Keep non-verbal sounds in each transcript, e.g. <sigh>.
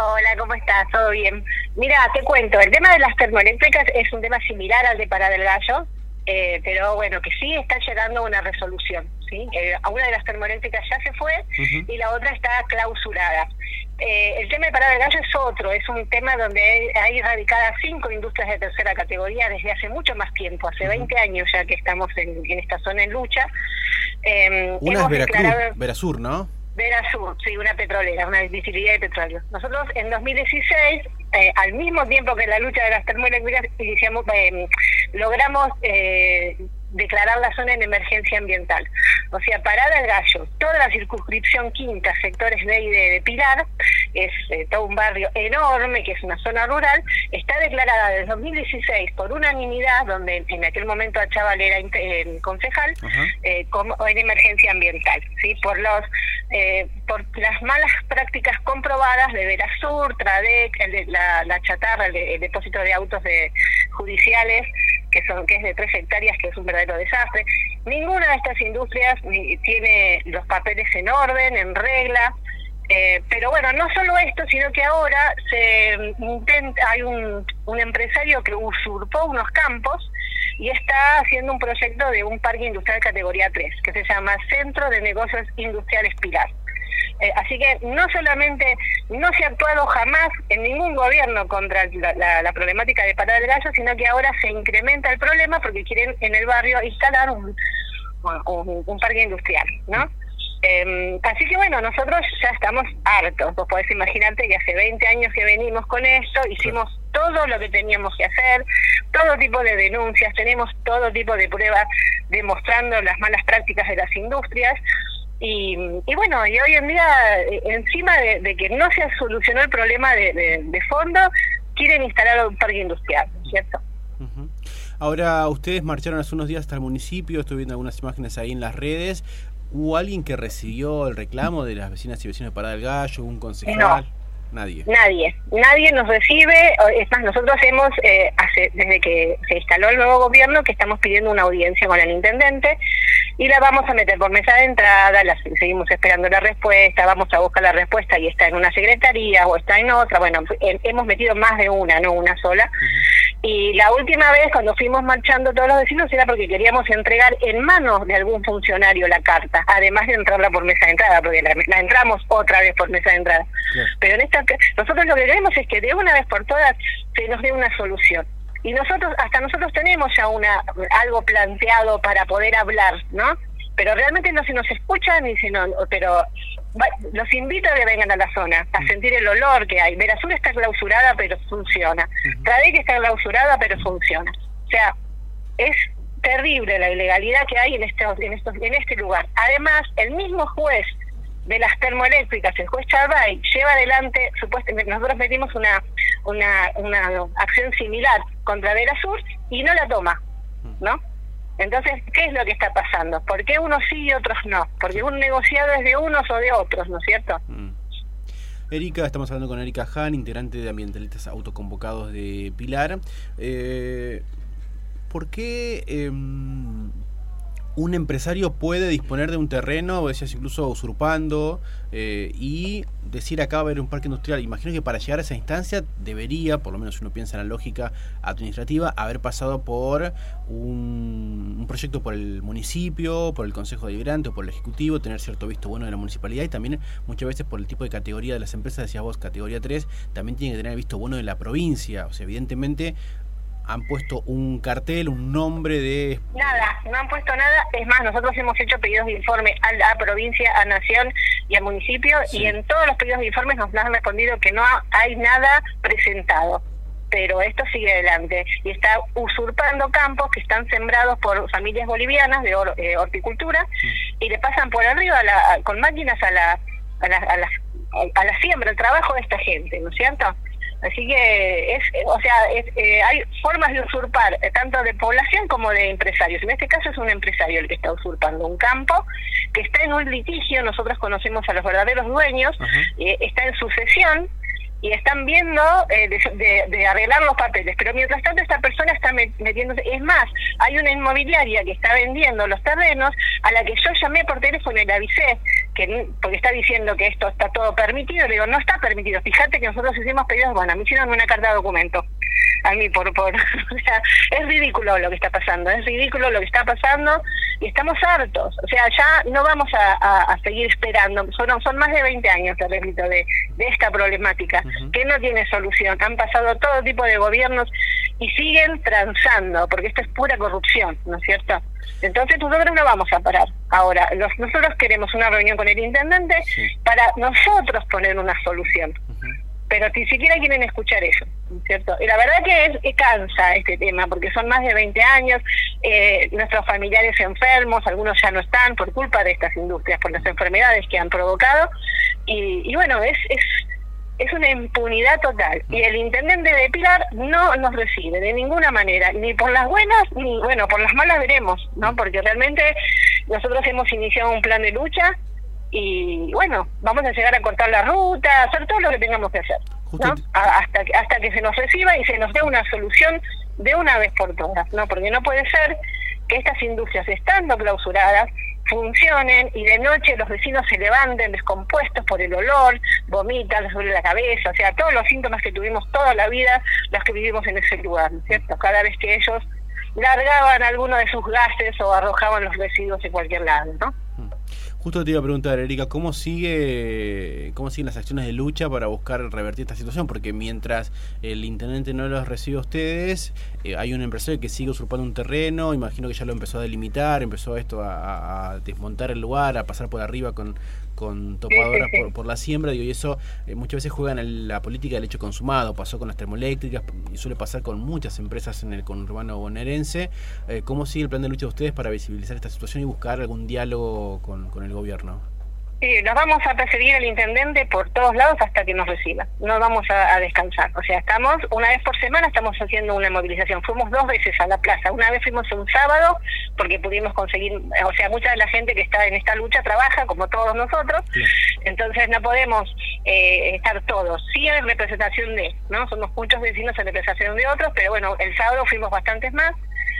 Hola, ¿cómo estás? ¿Todo bien? Mira, te cuento, el tema de las termoeléctricas es un tema similar al de Pará del Gallo, eh, pero bueno, que sí está llegando a una resolución. ¿sí? Eh, una de las termoeléctricas ya se fue y la otra está clausurada. Eh, el tema de Pará del Gallo es otro, es un tema donde hay, hay radicadas cinco industrias de tercera categoría desde hace mucho más tiempo, hace 20 años ya que estamos en, en esta zona en lucha. Eh, una es Veracruz, Verasur, ¿no? Sí, una petrolera, una visibilidad de petróleo. Nosotros en 2016, eh, al mismo tiempo que la lucha de las termoeléctricas, iniciamos, eh, logramos eh, declarar la zona en emergencia ambiental. O sea, Parada el Gallo, toda la circunscripción quinta, sectores de, de, de Pilar, es eh, todo un barrio enorme, que es una zona rural, está declarada desde 2016 por unanimidad, donde en aquel momento a Chaval era eh, concejal, eh, como en emergencia ambiental, ¿sí? por los eh, por las malas prácticas comprobadas de Verasur, Tradec, el de, la, la chatarra, el, de, el depósito de autos de judiciales, que son que es de tres hectáreas, que es un verdadero desastre. Ninguna de estas industrias ni, tiene los papeles en orden, en regla. Eh, pero bueno, no solo esto, sino que ahora se hay un, un empresario que usurpó unos campos y está haciendo un proyecto de un parque industrial categoría 3, que se llama Centro de Negocios Industriales Pilar. Eh, así que no solamente no se ha actuado jamás en ningún gobierno contra la, la, la problemática de Parada del Gallo, sino que ahora se incrementa el problema porque quieren en el barrio instalar un, un, un parque industrial, ¿no? Eh, así que bueno, nosotros ya estamos hartos. Vos podés imaginarte que hace 20 años que venimos con esto, hicimos todo lo que teníamos que hacer, todo tipo de denuncias, tenemos todo tipo de pruebas demostrando las malas prácticas de las industrias. Y, y bueno, y hoy en día, encima de, de, que no se solucionó el problema de, de, de fondo, quieren instalar un parque industrial, ¿cierto? Uh -huh. Ahora, ustedes marcharon hace unos días hasta el municipio, estoy viendo algunas imágenes ahí en las redes. ¿Hubo alguien que recibió el reclamo de las vecinas y vecinos de Parada del Gallo, un concejal? No. Nadie. Nadie. Nadie nos recibe. Es más, nosotros hemos, eh, hace, desde que se instaló el nuevo gobierno, que estamos pidiendo una audiencia con el intendente y la vamos a meter por mesa de entrada, la, seguimos esperando la respuesta, vamos a buscar la respuesta y está en una secretaría o está en otra. Bueno, hemos metido más de una, no una sola. Uh -huh. Y la última vez cuando fuimos marchando todos los vecinos era porque queríamos entregar en manos de algún funcionario la carta, además de entrarla por mesa de entrada, porque la, la entramos otra vez por mesa de entrada. Pero en esta nosotros lo que queremos es que de una vez por todas se nos dé una solución. Y nosotros, hasta nosotros tenemos ya una algo planteado para poder hablar, ¿no? Pero realmente no se nos escucha ni se nos, pero los invito a que vengan a la zona, a sentir el olor que hay. Verasur está clausurada, pero funciona. Tradec está clausurada, pero funciona. O sea, es terrible la ilegalidad que hay en, estos, en, estos, en este lugar. Además, el mismo juez de las termoeléctricas, el juez Charbay, lleva adelante, supuestamente, nosotros metimos una, una, una acción similar contra Verasur y no la toma, ¿no? Entonces, ¿qué es lo que está pasando? ¿Por qué unos sí y otros no? Porque un negociado es de unos o de otros, ¿no es cierto? Mm. Erika, estamos hablando con Erika Han, integrante de Ambientalistas Autoconvocados de Pilar. Eh, ¿Por qué eh, un empresario puede disponer de un terreno, o decías incluso usurpando, eh, y decir acá va a haber un parque industrial. Imagino que para llegar a esa instancia debería, por lo menos uno piensa en la lógica administrativa, haber pasado por un, un proyecto por el municipio, por el Consejo Deliberante o por el Ejecutivo, tener cierto visto bueno de la municipalidad y también muchas veces por el tipo de categoría de las empresas, decías vos, categoría 3, también tiene que tener visto bueno de la provincia. O sea, evidentemente han puesto un cartel, un nombre de... Nada, no han puesto nada. Es más, nosotros hemos hecho pedidos de informe a la provincia, a Nación y al municipio sí. y en todos los pedidos de informes nos han respondido que no hay nada presentado. Pero esto sigue adelante y está usurpando campos que están sembrados por familias bolivianas de or, eh, horticultura mm. y le pasan por arriba a la, con máquinas a la, a la, a la, a la siembra, el trabajo de esta gente, ¿no es cierto? Así que es, o sea, es, eh, hay formas de usurpar eh, tanto de población como de empresarios. En este caso es un empresario el que está usurpando un campo que está en un litigio. Nosotros conocemos a los verdaderos dueños, uh -huh. eh, está en sucesión y están viendo eh, de, de, de, arreglar los papeles. Pero mientras tanto esta persona está metiéndose. Es más, hay una inmobiliaria que está vendiendo los terrenos a la que yo llamé por teléfono y le avisé que porque está diciendo que esto está todo permitido, le digo, no está permitido. Fíjate que nosotros hicimos pedidos, bueno, me hicieron una carta de documento a mí por por <laughs> o sea es ridículo lo que está pasando es ridículo lo que está pasando y estamos hartos. O sea ya no vamos a, seguir esperando. Son son más de 20 años te repito de, de esta problemática que no tiene solución. Han pasado todo tipo de gobiernos y siguen transando porque esto es pura corrupción no es cierto entonces nosotros no vamos a parar. Ahora nosotros queremos una reunión con el intendente para nosotros poner una solución pero ni siquiera quieren escuchar eso, ¿cierto? Y la verdad que es, que cansa este tema, porque son más de 20 años, eh, nuestros familiares enfermos, algunos ya no están por culpa de estas industrias, por las enfermedades que han provocado, y, bueno, es, es, es una impunidad total. Y el intendente de Pilar no nos recibe de ninguna manera, ni por las buenas, ni bueno, por las malas veremos, ¿no? Porque realmente nosotros hemos iniciado un plan de lucha y bueno, vamos a llegar a cortar la ruta, hacer todo lo que tengamos que hacer, ¿no? hasta, que, hasta que se nos reciba y se nos dé una solución de una vez por todas, ¿no? Porque no puede ser que estas industrias, estando clausuradas, funcionen y de noche los vecinos se levanten descompuestos por el olor, vomitan, les duele la cabeza, o sea, todos los síntomas que tuvimos toda la vida, los que vivimos en ese lugar, ¿cierto? Cada vez que ellos largaban alguno de sus gases o arrojaban los residuos en cualquier lado, ¿no? Justo te iba a preguntar, Erika, ¿cómo sigue cómo siguen las acciones de lucha para buscar revertir esta situación? Porque mientras el intendente no los recibe a ustedes, eh, hay un empresario que sigue usurpando un terreno, imagino que ya lo empezó a delimitar, empezó esto a desmontar el lugar, a pasar por arriba con, con topadoras por, por, la siembra, digo, y eso eh, muchas veces juegan en la política del hecho consumado, pasó con las termoeléctricas y suele pasar con muchas empresas en el conurbano bonaerense. Eh, ¿Cómo sigue el plan de lucha de ustedes para visibilizar esta situación y buscar algún diálogo con, con el gobierno? Sí, nos vamos a perseguir al intendente por todos lados hasta que nos reciba. No vamos a, descansar. O sea, estamos una vez por semana, estamos haciendo una movilización. Fuimos dos veces a la plaza. Una vez fuimos un sábado porque pudimos conseguir, o sea, mucha de la gente que está en esta lucha trabaja como todos nosotros. Entonces no podemos eh, estar todos. Sí en representación de, ¿no? Somos muchos vecinos en representación de otros, pero bueno, el sábado fuimos bastantes más.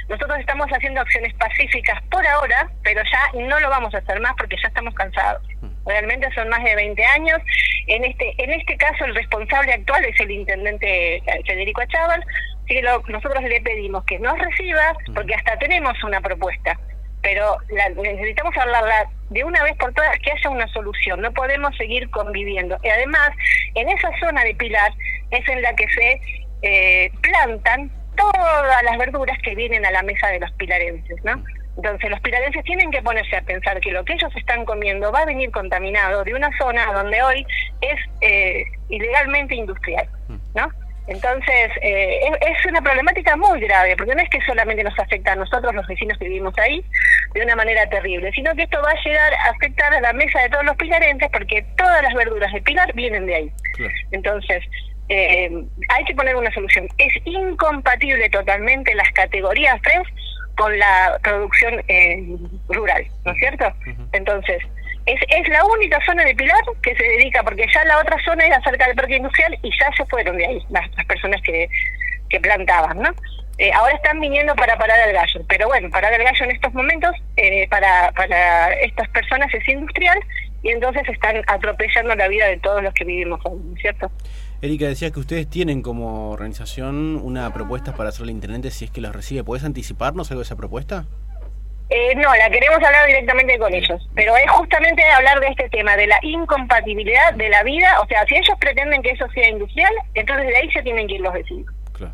Nosotros estamos haciendo acciones pacíficas por ahora, pero ya no lo vamos a hacer más porque ya estamos cansados. Realmente son más de 20 años. En este en este caso el responsable actual es el intendente eh, Federico Achával, así que nosotros le pedimos que nos reciba porque hasta tenemos una propuesta, pero necesitamos hablarla de una vez por todas que haya una solución. No podemos seguir conviviendo. Y además, en esa zona de Pilar es en la que se eh, plantan todas las verduras que vienen a la mesa de los pilarenses, ¿no? Entonces los pilarenses tienen que ponerse a pensar que lo que ellos están comiendo va a venir contaminado de una zona donde hoy es eh, ilegalmente industrial, ¿no? Entonces, eh, es, una problemática muy grave, porque no es que solamente nos afecta a nosotros, los vecinos que vivimos ahí, de una manera terrible, sino que esto va a llegar a afectar a la mesa de todos los pilarenses, porque todas las verduras de pilar vienen de ahí. Entonces, eh, hay que poner una solución. Es incompatible totalmente las categorías 3 con la producción eh, rural, ¿no es cierto? Entonces, es, es la única zona de Pilar que se dedica, porque ya la otra zona era cerca del parque industrial y ya se fueron de ahí las, personas que, que plantaban, ¿no? Eh, ahora están viniendo para parar el gallo, pero bueno, parar el gallo en estos momentos para, para estas personas es industrial y entonces están atropellando la vida de todos los que vivimos ahí, ¿no es cierto? Erika, decía que ustedes tienen como organización una propuesta para hacerle intendente si es que los recibe. ¿Puedes anticiparnos algo de esa propuesta? Eh, no, la queremos hablar directamente con ellos, pero es justamente hablar de este tema, de la incompatibilidad de la vida, o sea, si ellos pretenden que eso sea industrial, entonces de ahí se tienen que ir los vecinos. Claro.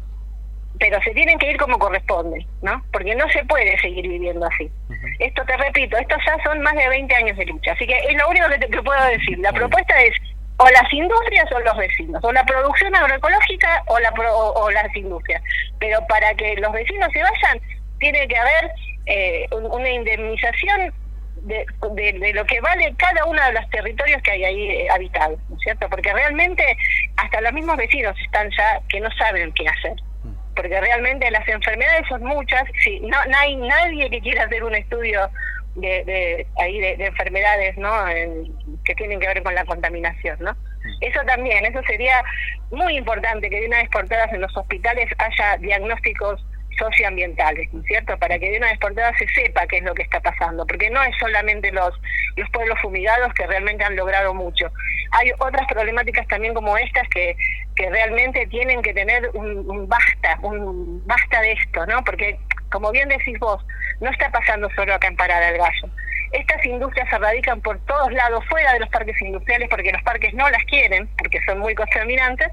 Pero se tienen que ir como corresponde, ¿no? Porque no se puede seguir viviendo así. Esto te repito, estos ya son más de 20 años de lucha, así que es lo único que te puedo decir. La propuesta es o las industrias o los vecinos, o la producción agroecológica o, la o, las industrias. Pero para que los vecinos se vayan, tiene que haber eh, una indemnización de, de, lo que vale cada uno de los territorios que hay ahí eh, habitados, ¿no es cierto? Porque realmente hasta los mismos vecinos están ya que no saben qué hacer. Porque realmente las enfermedades son muchas, sí, no, no hay nadie que quiera hacer un estudio de, de ahí de, enfermedades no que tienen que ver con la contaminación no mm. eso también eso sería muy importante que de una vez por todas en los hospitales haya diagnósticos socioambientales, ¿no es cierto? Para que de una vez por todas se sepa qué es lo que está pasando, porque no es solamente los, los pueblos fumigados que realmente han logrado mucho. Hay otras problemáticas también como estas que, que realmente tienen que tener un, un basta, un basta de esto, ¿no? Porque, como bien decís vos, no está pasando solo acá en Parada del Gallo estas industrias se radican por todos lados fuera de los parques industriales porque los parques no las quieren, porque son muy contaminantes,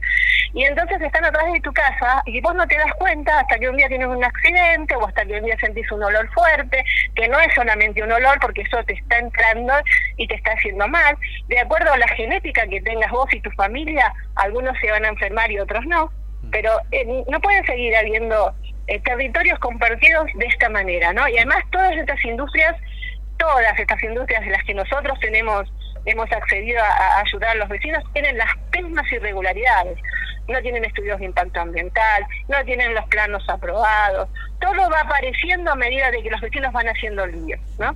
y entonces están atrás de tu casa y vos no te das cuenta hasta que un día tienes un accidente o hasta que un día sentís un olor fuerte, que no es solamente un olor porque eso te está entrando y te está haciendo mal. De acuerdo a la genética que tengas vos y tu familia, algunos se van a enfermar y otros no, pero eh, no pueden seguir habiendo eh, territorios compartidos de esta manera, ¿no? Y además todas estas industrias todas estas industrias de las que nosotros tenemos hemos accedido a, ayudar a los vecinos tienen las mismas irregularidades. No tienen estudios de impacto ambiental, no tienen los planos aprobados. Todo va apareciendo a medida de que los vecinos van haciendo lío, ¿no?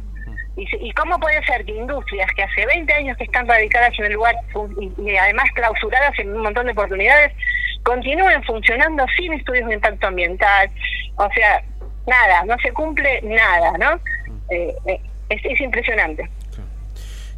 Y, y, cómo puede ser que industrias que hace 20 años que están radicadas en el lugar y, además clausuradas en un montón de oportunidades, continúen funcionando sin estudios de impacto ambiental? O sea, nada, no se cumple nada, ¿no? Eh, eh, es, impresionante.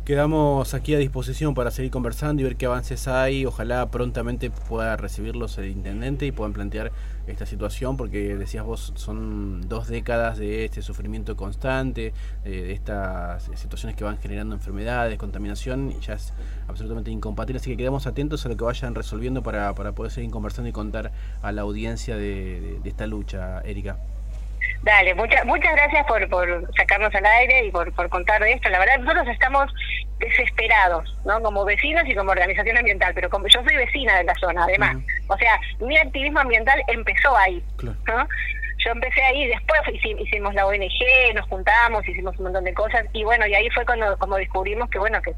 Quedamos aquí a disposición para seguir conversando y ver qué avances hay. Ojalá prontamente pueda recibirlos el intendente y puedan plantear esta situación, porque decías vos, son dos décadas de este sufrimiento constante, de estas situaciones que van generando enfermedades, contaminación, y ya es absolutamente incompatible. Así que quedamos atentos a lo que vayan resolviendo para, para poder seguir conversando y contar a la audiencia de esta lucha, Erika. Dale, muchas muchas gracias por, por sacarnos al aire y por, por contar de esto. La verdad, nosotros estamos desesperados, ¿no? Como vecinos y como organización ambiental, pero como yo soy vecina de la zona, además. O sea, mi activismo ambiental empezó ahí, ¿no? Yo empecé ahí, después hicimos la ONG, nos juntamos, hicimos un montón de cosas, y bueno, y ahí fue cuando como descubrimos que, bueno, que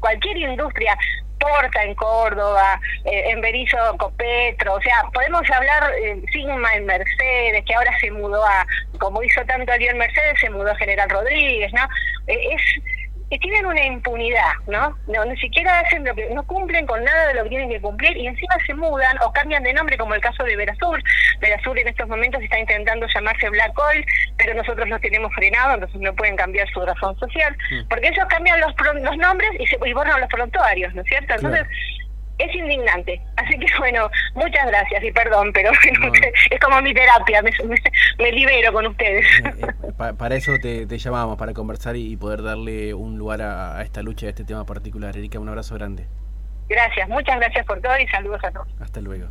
cualquier industria, Porta en Córdoba, eh, en Berizo Copetro, o sea, podemos hablar eh, Sigma en Mercedes, que ahora se mudó a, como hizo tanto Ariel Mercedes, se mudó a General Rodríguez, ¿no? Eh, es que tienen una impunidad, ¿no? ¿no? Ni siquiera hacen lo que, no cumplen con nada de lo que tienen que cumplir y encima se mudan o cambian de nombre, como el caso de Verasur. Verasur en estos momentos está intentando llamarse Black Oil, pero nosotros los tenemos frenados, entonces no pueden cambiar su razón social, mm. porque ellos cambian los, los nombres y se y borran los prontuarios, ¿no es cierto? Entonces, es indignante. Así que <laughs> bueno, muchas gracias y perdón, pero <laughs> es como mi terapia, <laughs> me, libero con ustedes. Eh, eh, para eso te, llamamos, para conversar y poder darle un lugar a, a esta lucha, a este tema particular. Erika, un abrazo grande. Gracias, muchas gracias por todo y saludos a todos. Hasta luego.